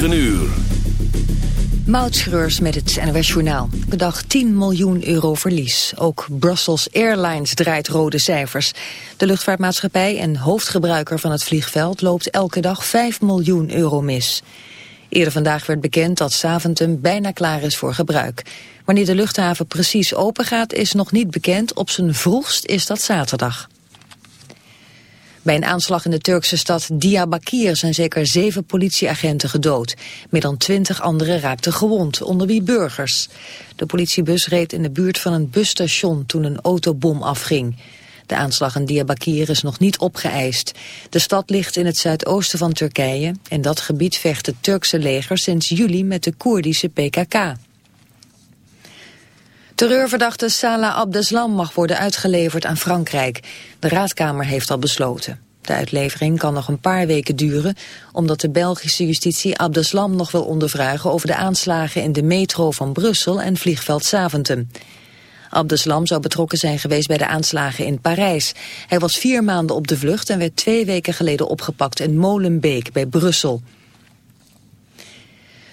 9 uur. Moutschreurs met het NWS Journaal. Bedag 10 miljoen euro verlies. Ook Brussels Airlines draait rode cijfers. De luchtvaartmaatschappij en hoofdgebruiker van het vliegveld... loopt elke dag 5 miljoen euro mis. Eerder vandaag werd bekend dat Saventum bijna klaar is voor gebruik. Wanneer de luchthaven precies open gaat is nog niet bekend. Op zijn vroegst is dat zaterdag. Bij een aanslag in de Turkse stad Diyarbakir zijn zeker zeven politieagenten gedood. Meer dan twintig anderen raakten gewond, onder wie burgers. De politiebus reed in de buurt van een busstation toen een autobom afging. De aanslag in Diyarbakir is nog niet opgeëist. De stad ligt in het zuidoosten van Turkije. En dat gebied vecht het Turkse leger sinds juli met de Koerdische PKK. Terreurverdachte Salah Abdeslam mag worden uitgeleverd aan Frankrijk. De raadkamer heeft al besloten. De uitlevering kan nog een paar weken duren... omdat de Belgische justitie Abdeslam nog wil ondervragen... over de aanslagen in de metro van Brussel en vliegveld Zaventem. Abdeslam zou betrokken zijn geweest bij de aanslagen in Parijs. Hij was vier maanden op de vlucht en werd twee weken geleden opgepakt in Molenbeek bij Brussel.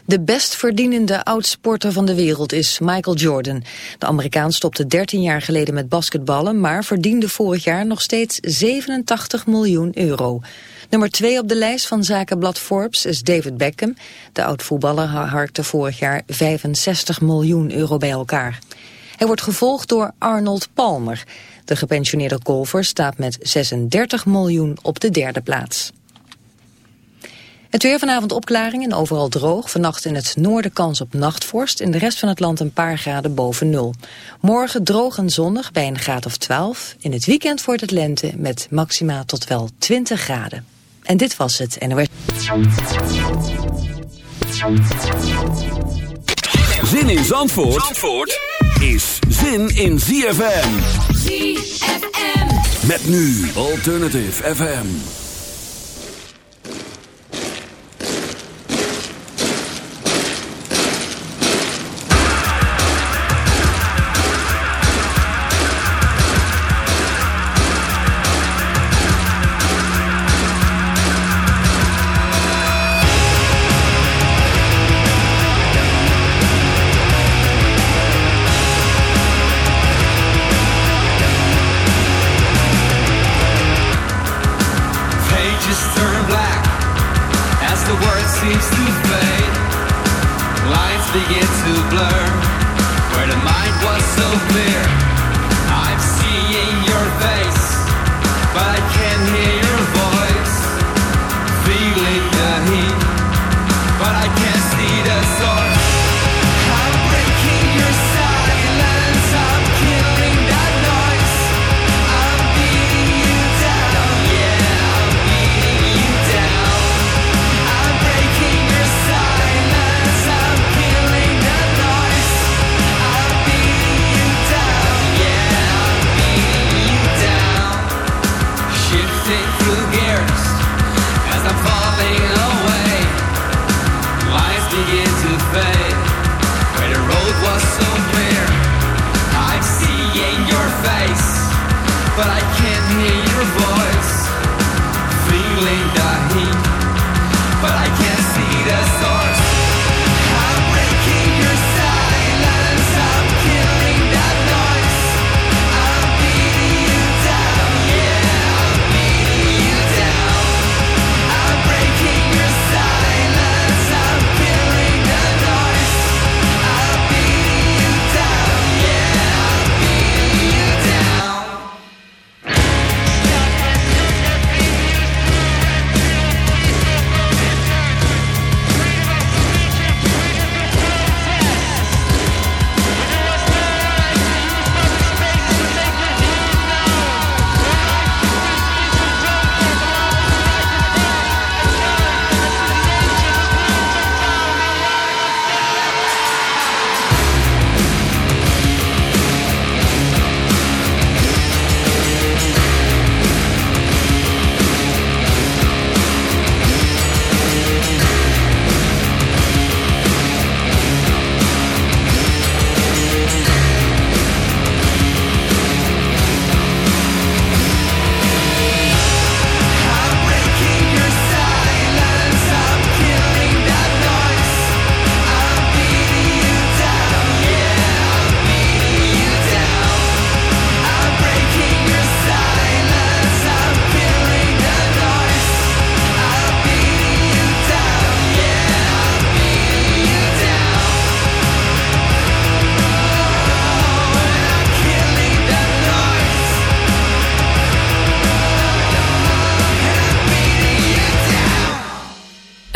De best verdienende oudsporter van de wereld is Michael Jordan. De Amerikaan stopte 13 jaar geleden met basketballen... maar verdiende vorig jaar nog steeds 87 miljoen euro. Nummer 2 op de lijst van zakenblad Forbes is David Beckham. De oud-voetballer harkte vorig jaar 65 miljoen euro bij elkaar. Hij wordt gevolgd door Arnold Palmer. De gepensioneerde golfer staat met 36 miljoen op de derde plaats. Het weer vanavond opklaring en overal droog. Vannacht in het noorden kans op nachtvorst. In de rest van het land een paar graden boven nul. Morgen droog en zonnig bij een graad of 12. In het weekend wordt het lente met maxima tot wel 20 graden. En dit was het NOS. Zin in Zandvoort, Zandvoort is zin in ZFM. ZFM. Met nu Alternative FM.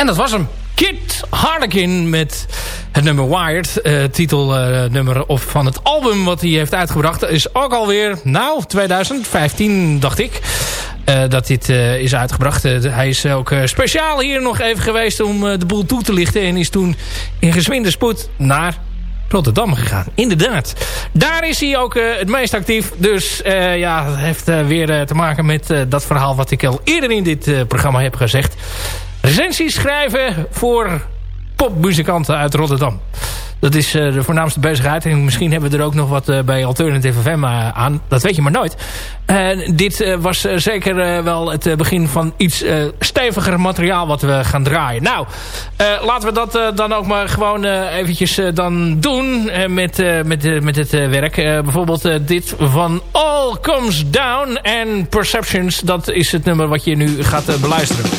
En dat was hem. Kit Harlequin met het nummer Wired. Uh, titelnummer uh, van het album wat hij heeft uitgebracht. Is ook alweer, nou, 2015 dacht ik. Uh, dat dit is uitgebracht. hij is ook speciaal hier nog even geweest om de boel toe te lichten. En is toen in gezwinde spoed naar Rotterdam gegaan. Inderdaad. Daar is hij ook het meest actief. Dus ja, dat heeft weer te maken met dat verhaal wat ik al eerder in dit programma heb gezegd. Recensies schrijven voor popmuzikanten uit Rotterdam. Dat is uh, de voornaamste bezigheid. En misschien hebben we er ook nog wat uh, bij Alternative FM uh, aan. Dat weet je maar nooit. dit was zeker wel het begin van iets steviger materiaal wat we gaan draaien. Nou, laten we dat dan ook maar gewoon eventjes dan doen met, met, met het werk. bijvoorbeeld dit van All Comes Down en Perceptions. Dat is het nummer wat je nu gaat beluisteren.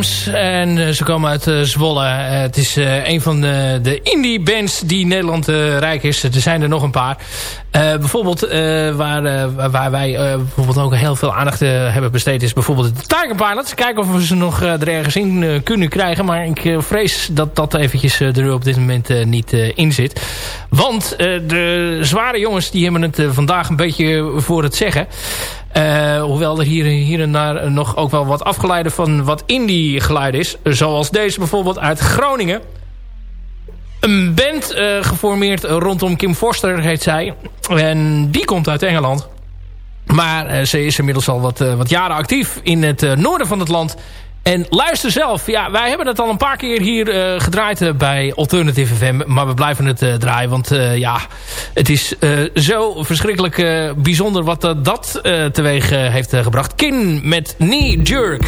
Adams. Uh, eh, En ze komen uit Zwolle. het is een van de, de indie bands die Nederland rijk is. Er zijn er nog een paar. bijvoorbeeld waar, waar wij bijvoorbeeld ook heel veel aandacht hebben besteed... is bijvoorbeeld de Tiger Pilots. Kijken of we ze nog er ergens in kunnen krijgen. Maar ik vrees dat dat eventjes er op dit moment niet in zit. Want de zware jongens die hebben het vandaag een beetje voor het zeggen... Hoewel er hier, hier en daar nog ook wel wat afgeleide van wat indie geluid is. Zoals deze bijvoorbeeld uit Groningen. Een band uh, geformeerd rondom Kim Forster heet zij. En die komt uit Engeland. Maar uh, ze is inmiddels al wat, wat jaren actief in het noorden van het land. En luister zelf. Ja, wij hebben het al een paar keer hier gedraaid bij Alternative FM. Maar we blijven het draaien. Want ja, het is zo verschrikkelijk bijzonder wat dat teweeg heeft gebracht. Kin met Knee Jerk.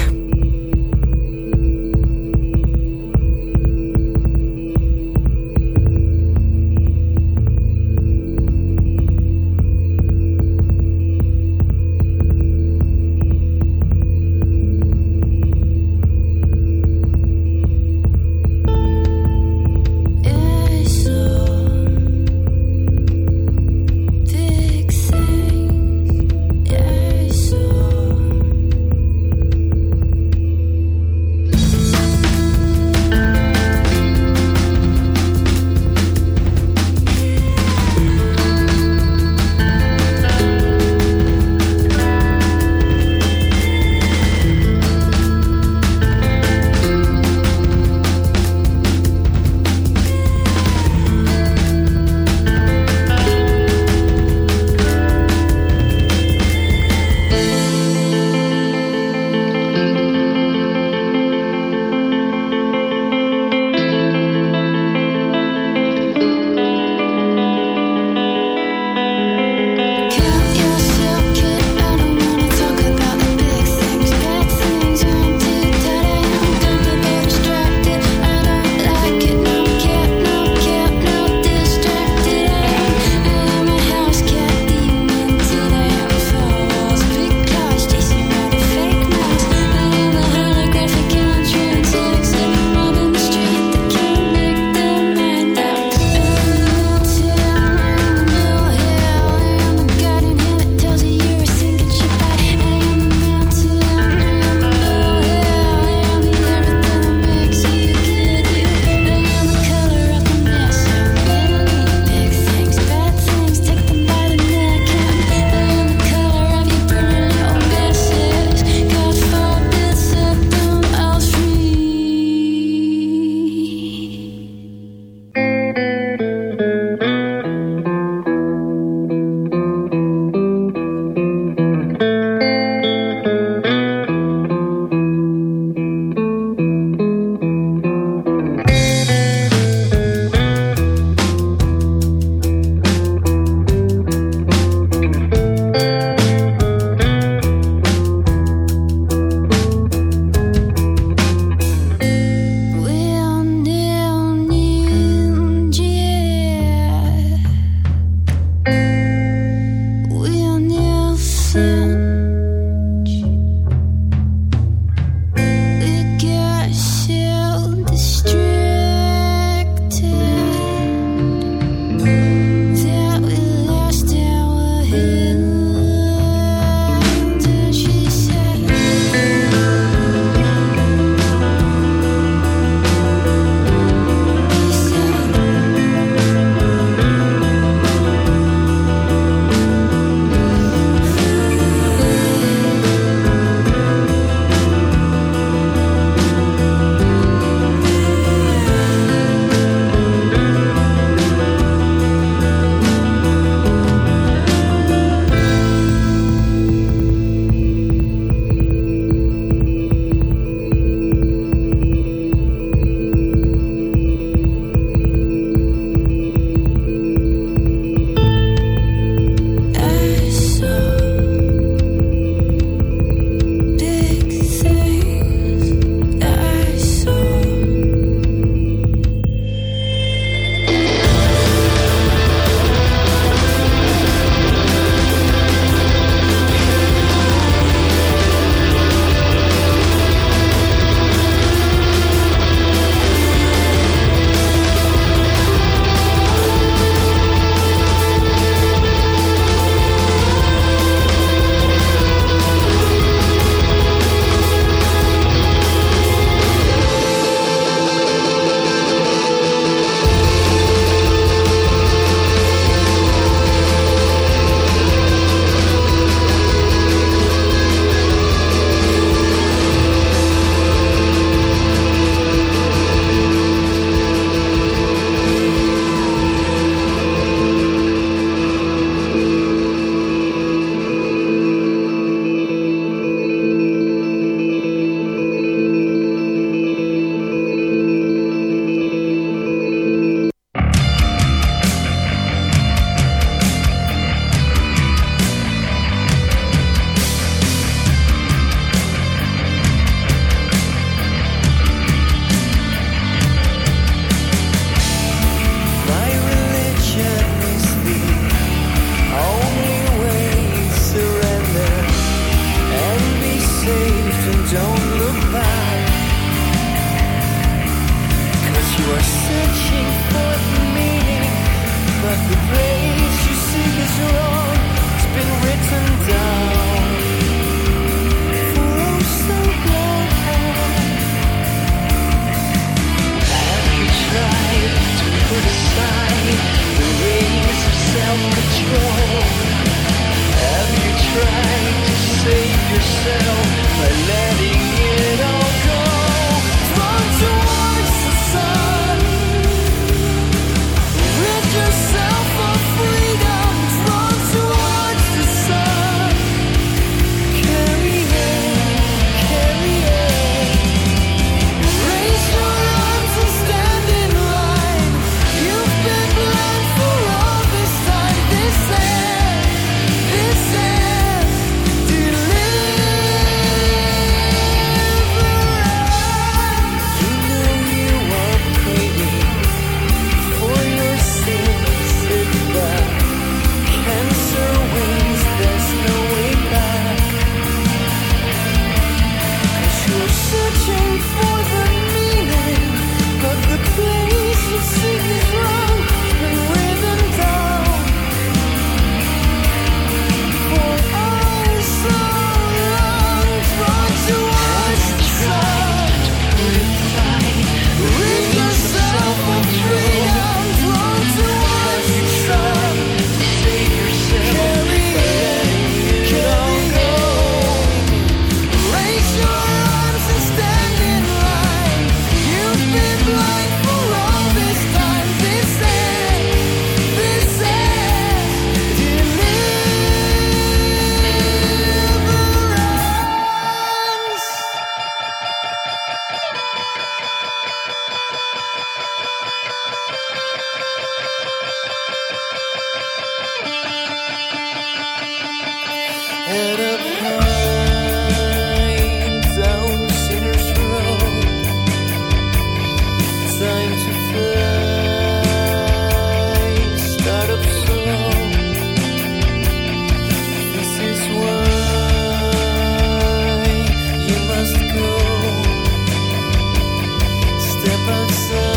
sun.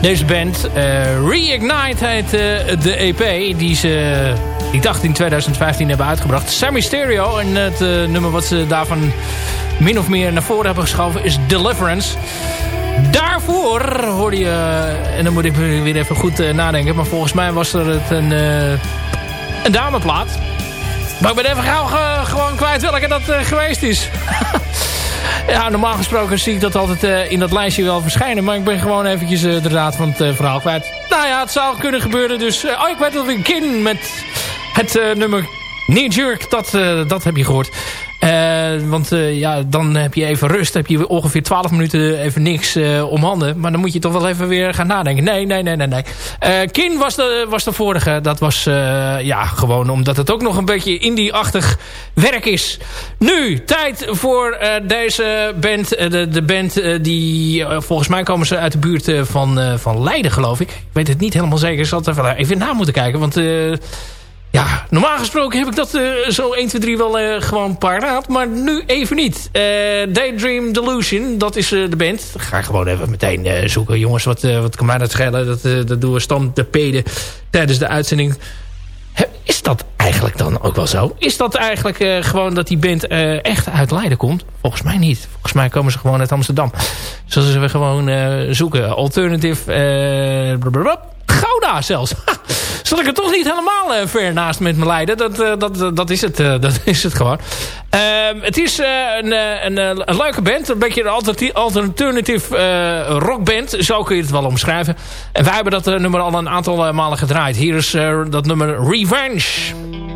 Deze band. Uh, Reignite heet uh, de EP. Die ze, ik dacht in 2015 hebben uitgebracht. Sammy Stereo. En het uh, nummer wat ze daarvan min of meer naar voren hebben geschoven is Deliverance. Daarvoor hoorde je... En dan moet ik weer even goed nadenken. Maar volgens mij was er het een, een dameplaat. Maar ik ben even gauw gewoon kwijt welke dat geweest is. Ja, normaal gesproken zie ik dat altijd uh, in dat lijstje wel verschijnen. Maar ik ben gewoon eventjes uh, de raad van het uh, verhaal kwijt. Nou ja, het zou kunnen gebeuren. Dus, oh, ik weet dat ik kin met het nummer Knee Jerk. Dat, dat heb je gehoord. Uh, want uh, ja, dan heb je even rust. Heb je ongeveer 12 minuten even niks uh, om handen. Maar dan moet je toch wel even weer gaan nadenken. Nee, nee, nee, nee. nee. Kin was de, was de vorige. Dat was ja, gewoon omdat het ook nog een beetje indie-achtig werk is. Nu, tijd voor deze band. de, de band die, volgens mij komen ze uit de buurt van, van Leiden, geloof ik. Ik weet het niet helemaal zeker. Ik zal er even na moeten kijken. Want... Ja, normaal gesproken heb ik dat uh, zo 1, 2, 3 wel uh, gewoon paraat. Maar nu even niet. Uh, Daydream Delusion, dat is de band. ga gewoon even meteen zoeken. Jongens, wat, wat kan mij dat schelen? Dat, dat doen we stand de peden tijdens de uitzending. Is dat eigenlijk dan ook wel zo? Is dat eigenlijk gewoon dat die band echt uit Leiden komt? Volgens mij niet. Volgens mij komen ze gewoon uit Amsterdam. Zullen ze gewoon zoeken. Alternative... Gouda zelfs. Zat ik er toch niet helemaal uh, ver naast met me leiden. Dat, uh, dat, dat, is, het, uh, dat is het gewoon. Ehm, het is een, een, een, leuke band. Een beetje een alternative rockband. Zo kun je het wel omschrijven. En wij hebben dat nummer al een aantal malen gedraaid. Hier is dat nummer Revenge.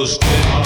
gostei.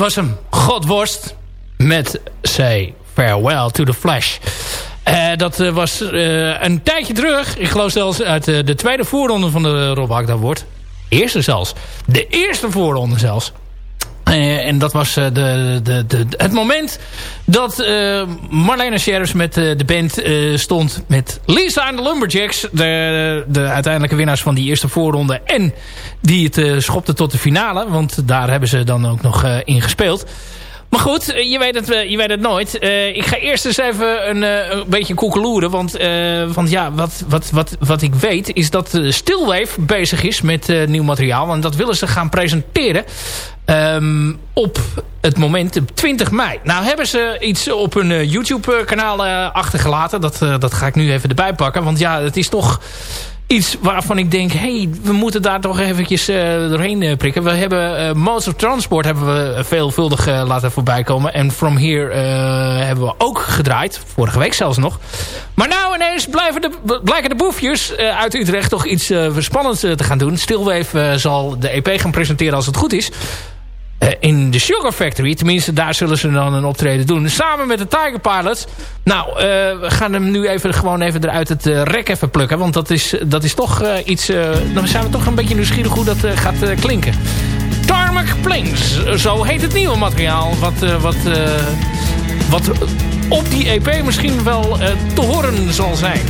Was hem. Godworst. Met Say Farewell to the Flash. Eh, dat eh, was eh, een tijdje terug. Ik geloof zelfs uit de tweede voorronde van de Rob Hakda wordt. Eerste zelfs. De eerste voorronde zelfs. Eh, en dat was eh, de, de, de, het moment dat eh Marlena Sheriffs met de band stond met Lisa en de Lumberjacks. De, de uiteindelijke winnaars van die eerste voorronde. En die het schopte tot de finale. Want daar hebben ze dan ook nog in gespeeld. Maar goed, eh, je weet het, eh, je weet het nooit. Eh, ik ga eerst eens even een, een beetje koekeloeren. Want, ja, wat, wat, wat, wat ik weet is dat Stillwave bezig is met nieuw materiaal. En dat willen ze gaan presenteren. ehm, op het moment op 20 mei. Nou hebben ze iets op hun YouTube kanaal eh, achtergelaten. Dat, dat ga ik nu even erbij pakken. Want ja, het is toch iets waarvan ik denk... hey, we moeten daar toch eventjes eh, doorheen eh, prikken. We hebben eh Modes of Transport hebben we veelvuldig laten voorbij komen. En From Here hebben we ook gedraaid. Vorige week zelfs nog. Maar nou ineens blijven de, blijken de boefjes uit Utrecht... toch iets spannends eh, te gaan doen. Stillwave eh, zal de EP gaan presenteren als het goed is. Eh, in de Sugar Factory. Tenminste, daar zullen ze dan een optreden doen. Samen met de Tiger Pilots. Nou, eh, we gaan hem nu even, gewoon even eruit het eh, rek even plukken. Want dat is, dat is toch iets... dan zijn we toch een beetje nieuwsgierig hoe dat gaat klinken. Tarmac Plains. Zo heet het nieuwe materiaal. Wat, wat, wat op die EP misschien wel te horen zal zijn.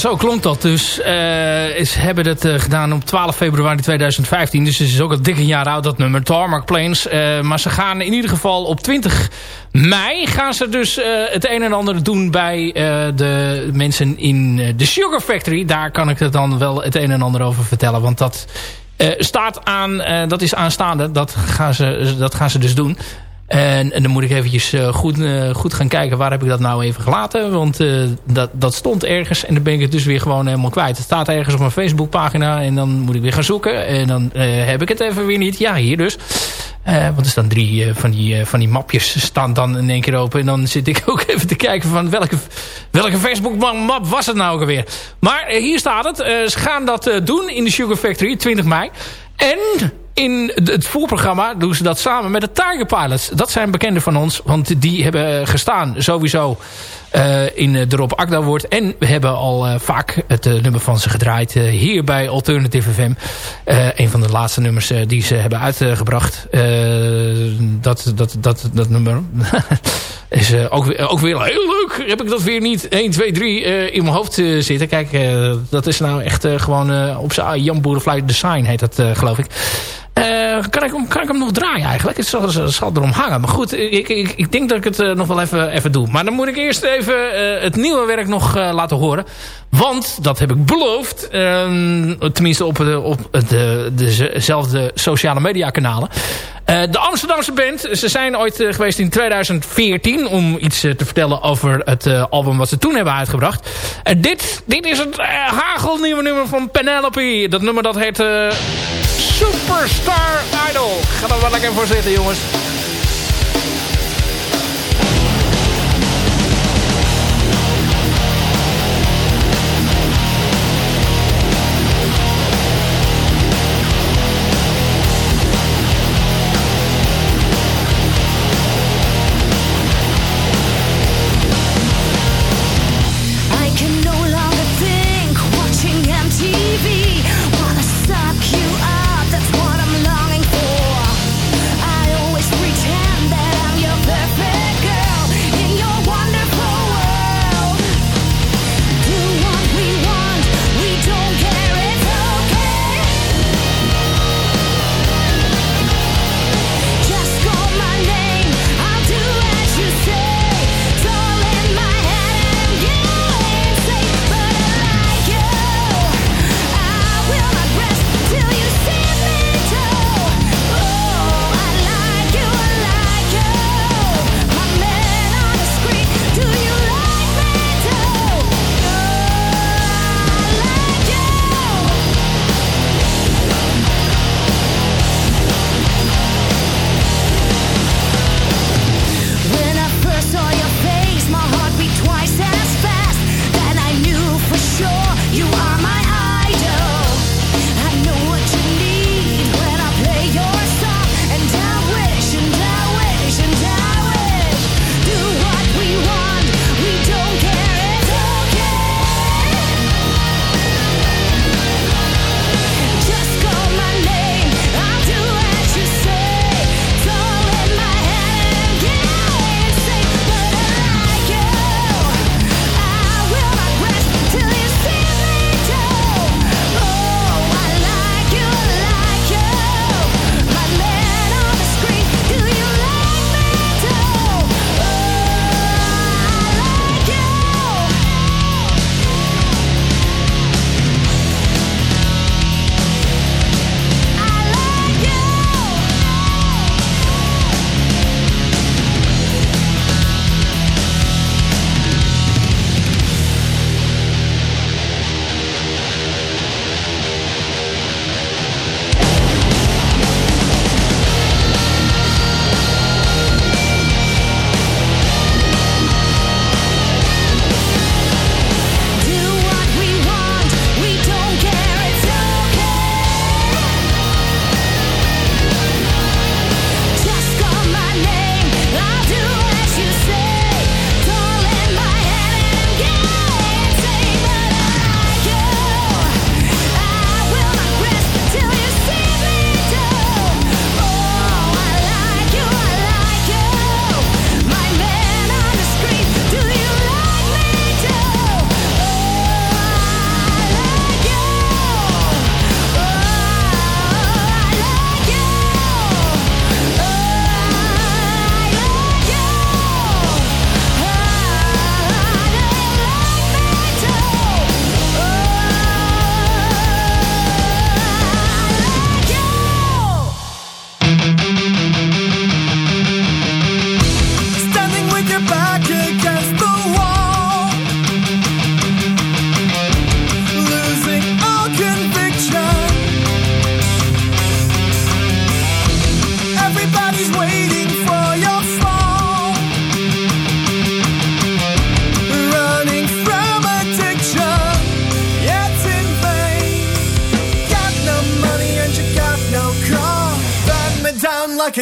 Zo klonk dat dus. Ze hebben dat uh, gedaan op 12 februari 2015. Dus het is ook al dik een jaar oud, dat nummer. Tarmac Plains. Uh, maar ze gaan in ieder geval op 20 mei... gaan ze dus het een en ander doen bij de mensen in de Sugar Factory. Daar kan ik het dan wel het een en ander over vertellen. Want dat staat aan... dat is aanstaande. Dat gaan ze, dat gaan ze dus doen. En, en, dan moet ik eventjes uh, goed, uh, goed gaan kijken waar heb ik dat nou even gelaten. Want uh, dat, dat stond ergens en dan ben ik het dus weer gewoon helemaal kwijt. Het staat ergens op mijn Facebookpagina en dan moet ik weer gaan zoeken. En dan heb ik het even weer niet. Ja, hier dus. want er staan drie van, die, van die mapjes staan dan in één keer open. En dan zit ik ook even te kijken van welke, welke Facebook map was het nou ook alweer. Maar hier staat het. ze gaan dat doen in de Sugar Factory 20 mei. En in het voorprogramma doen ze dat samen met de Tiger Pilots. Dat zijn bekenden van ons, want die hebben gestaan sowieso uh, in de Rob Akda woord. En we hebben al uh, vaak het nummer van ze gedraaid hier bij Alternative FM. een van de laatste nummers die ze hebben uitgebracht. dat, dat, dat, dat nummer is ook, ook weer heel leuk. Heb ik dat weer niet 1, 2, 3 in mijn hoofd zitten. Kijk, dat is nou echt gewoon op zijn Jan Boerenfluit Design heet dat geloof ik. Uh, kan, ik, kan ik hem nog draaien eigenlijk? Het zal, zal erom hangen. Maar goed, ik, ik, ik denk dat ik het uh, nog wel even, even doe. Maar dan moet ik eerst even uh, het nieuwe werk nog laten horen. Want, dat heb ik beloofd. Ehm, tenminste op, de, op de, dezelfde sociale media kanalen. de Amsterdamse band. Ze zijn ooit geweest in 2014. Om iets te vertellen over het album wat ze toen hebben uitgebracht. dit, dit is het hagelnieuwe nummer van Penelope. Dat nummer dat heet... Superstar Idol. Ga er wel lekker voor zitten, jongens.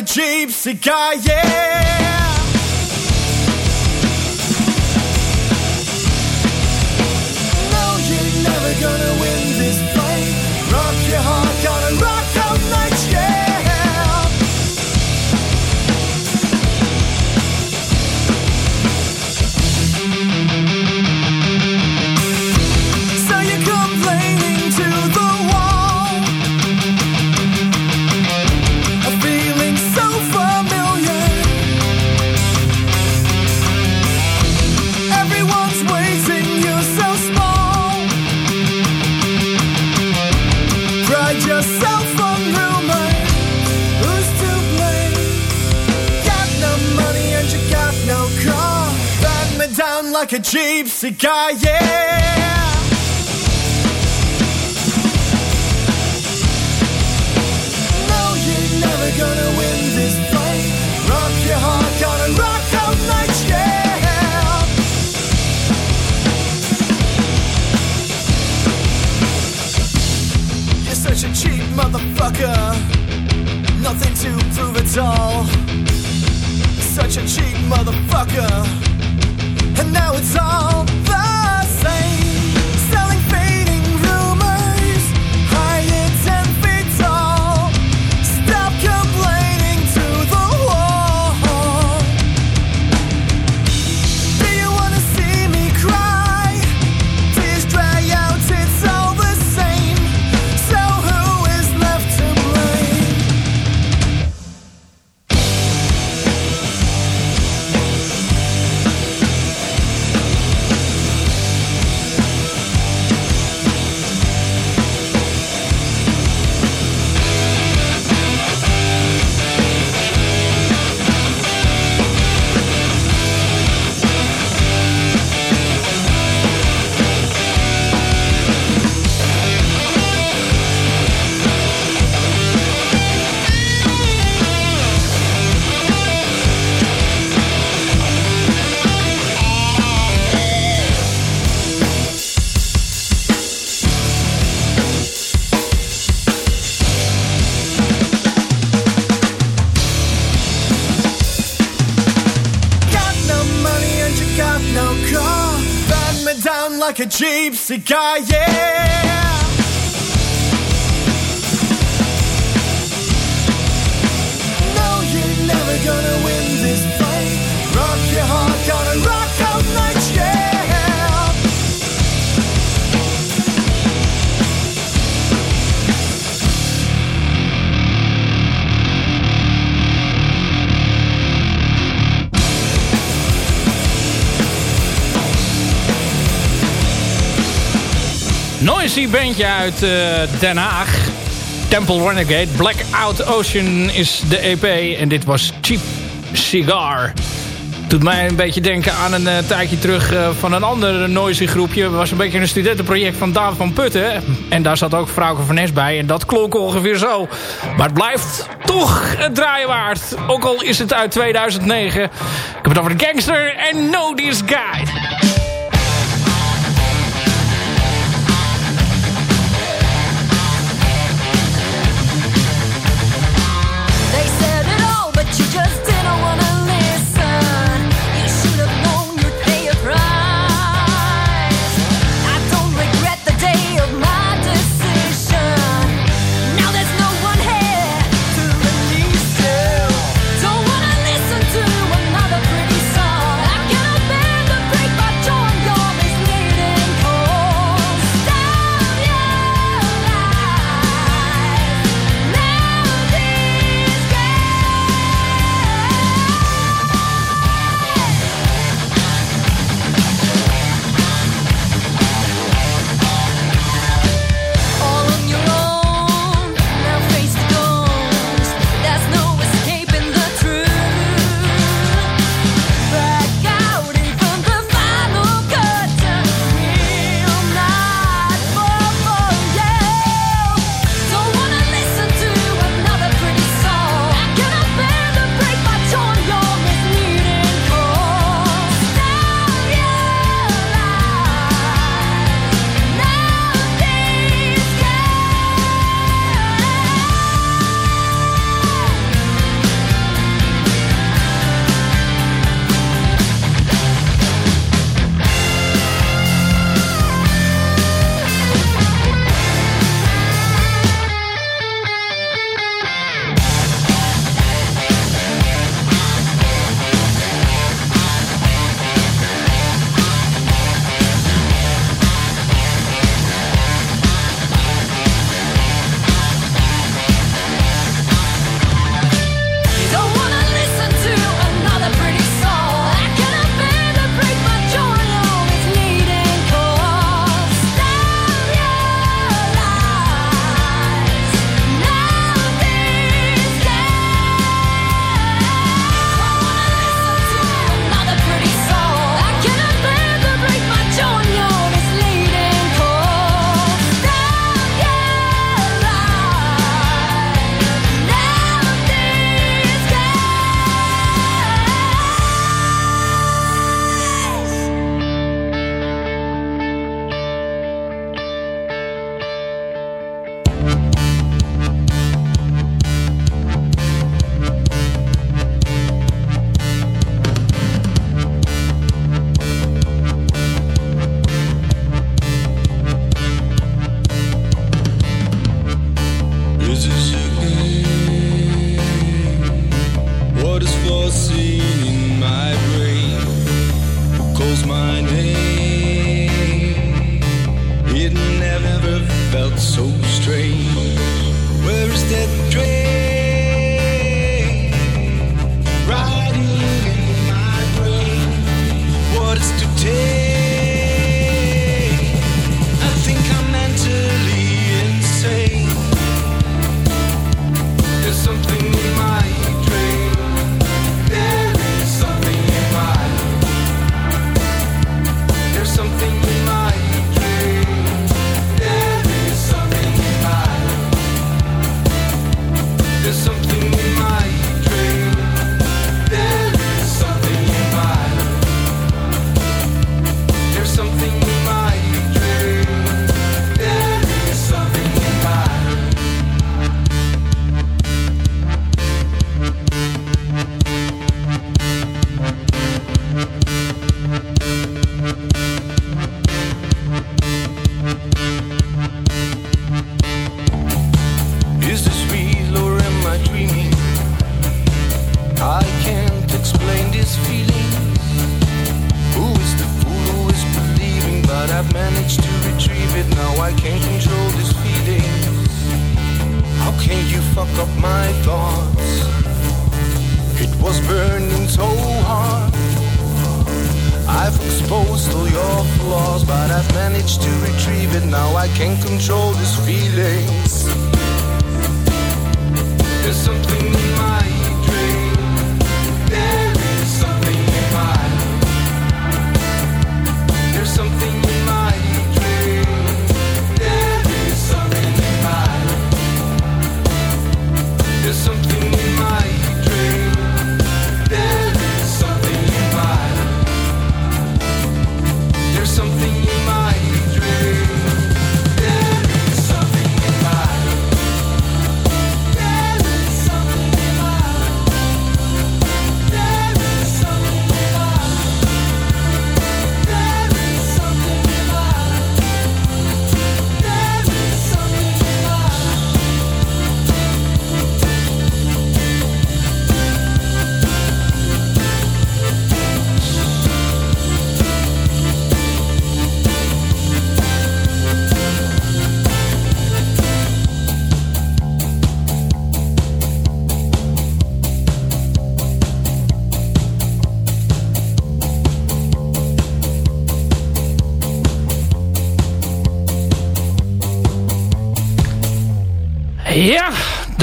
Gypsy guy, yeah. Like a gypsy guy, yeah. No, you're never gonna win this fight. Rock your heart, gonna rock all night, yeah. You're such a cheap motherfucker. Nothing to prove at all. Such a cheap motherfucker. And now it's all the same. See guy, yeah. Noisy bandje uit eh, Den Haag. Temple Renegade. Blackout Ocean is de EP. En dit was Cheap Cigar. Doet mij een beetje denken aan een eh, tijdje terug eh, van een ander noisy groepje. Het was een beetje een studentenproject van Daan van Putten. En daar zat ook Frauke van Nes bij. En dat klonk ongeveer zo. Maar het blijft toch het. Ook al is het uit 2009. Ik heb het over de gangster en Know This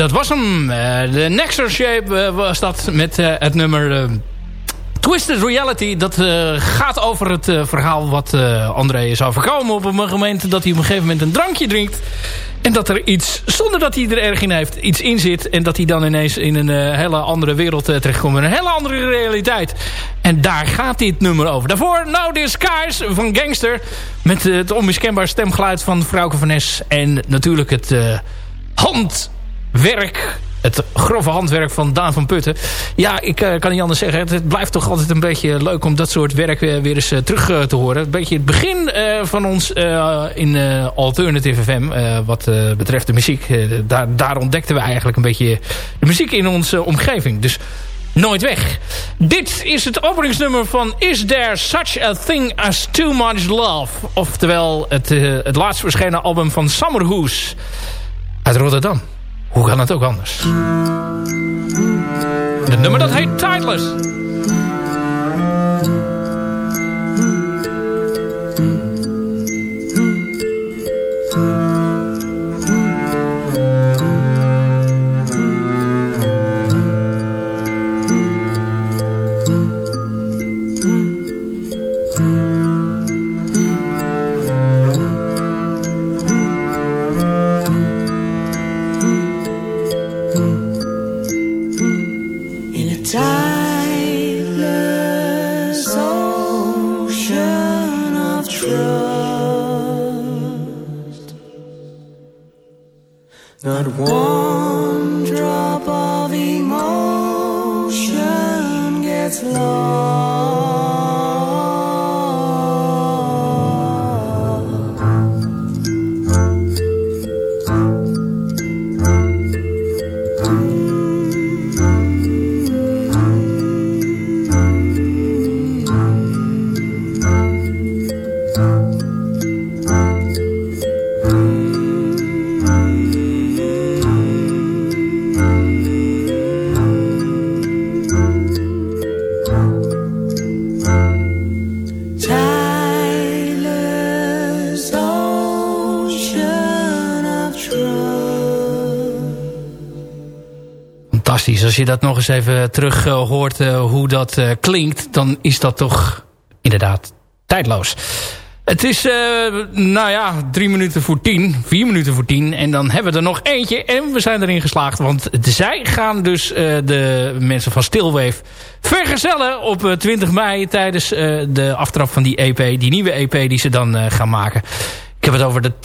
dat was hem. Eh, de Nexer Shape eh, was dat met eh, het nummer Twisted Reality. Dat gaat over het verhaal wat eh, André is overkomen op het moment dat hij op een gegeven moment een drankje drinkt. En dat er iets, zonder dat hij er erg in heeft, iets in zit. En dat hij dan ineens in een hele andere wereld terechtkomt. Een hele andere realiteit. En daar gaat dit nummer over. Daarvoor No Disguise van Gangster. Met het onmiskenbaar stemgeluid van Frauke van Nes. En natuurlijk het eh, handwerk. Het grove handwerk van Daan van Putten. Ja, ik eh, kan niet anders zeggen. Het, het blijft toch altijd een beetje leuk om dat soort werk eh, weer eens eh, terug te horen. Een beetje het begin van ons in Alternative FM. wat betreft de muziek. Daar, daar ontdekten we eigenlijk een beetje de muziek in onze omgeving. Dus nooit weg. Dit is het openingsnummer van Is There Such a Thing as Too Much Love? Oftewel het, het laatst verschenen album van Summerhoes uit Rotterdam. Hoe kan het ook anders? Het nummer dat heet Timeless. Nog eens even terug eh, hoort eh, hoe dat eh, klinkt... dan is dat toch inderdaad tijdloos. Het is, eh, nou ja, drie minuten voor tien. Vier minuten voor tien. En dan hebben we er nog eentje. En we zijn erin geslaagd. Want zij gaan dus de mensen van Stilwave vergezellen op eh, 20 mei... tijdens de aftrap van die EP. Die nieuwe EP die ze dan gaan maken. Ik heb het over de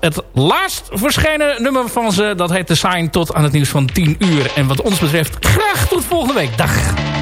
Het laatst verschenen nummer van ze. Dat heet The Sign tot aan het nieuws van 10 uur. En wat ons betreft graag tot volgende week. Dag.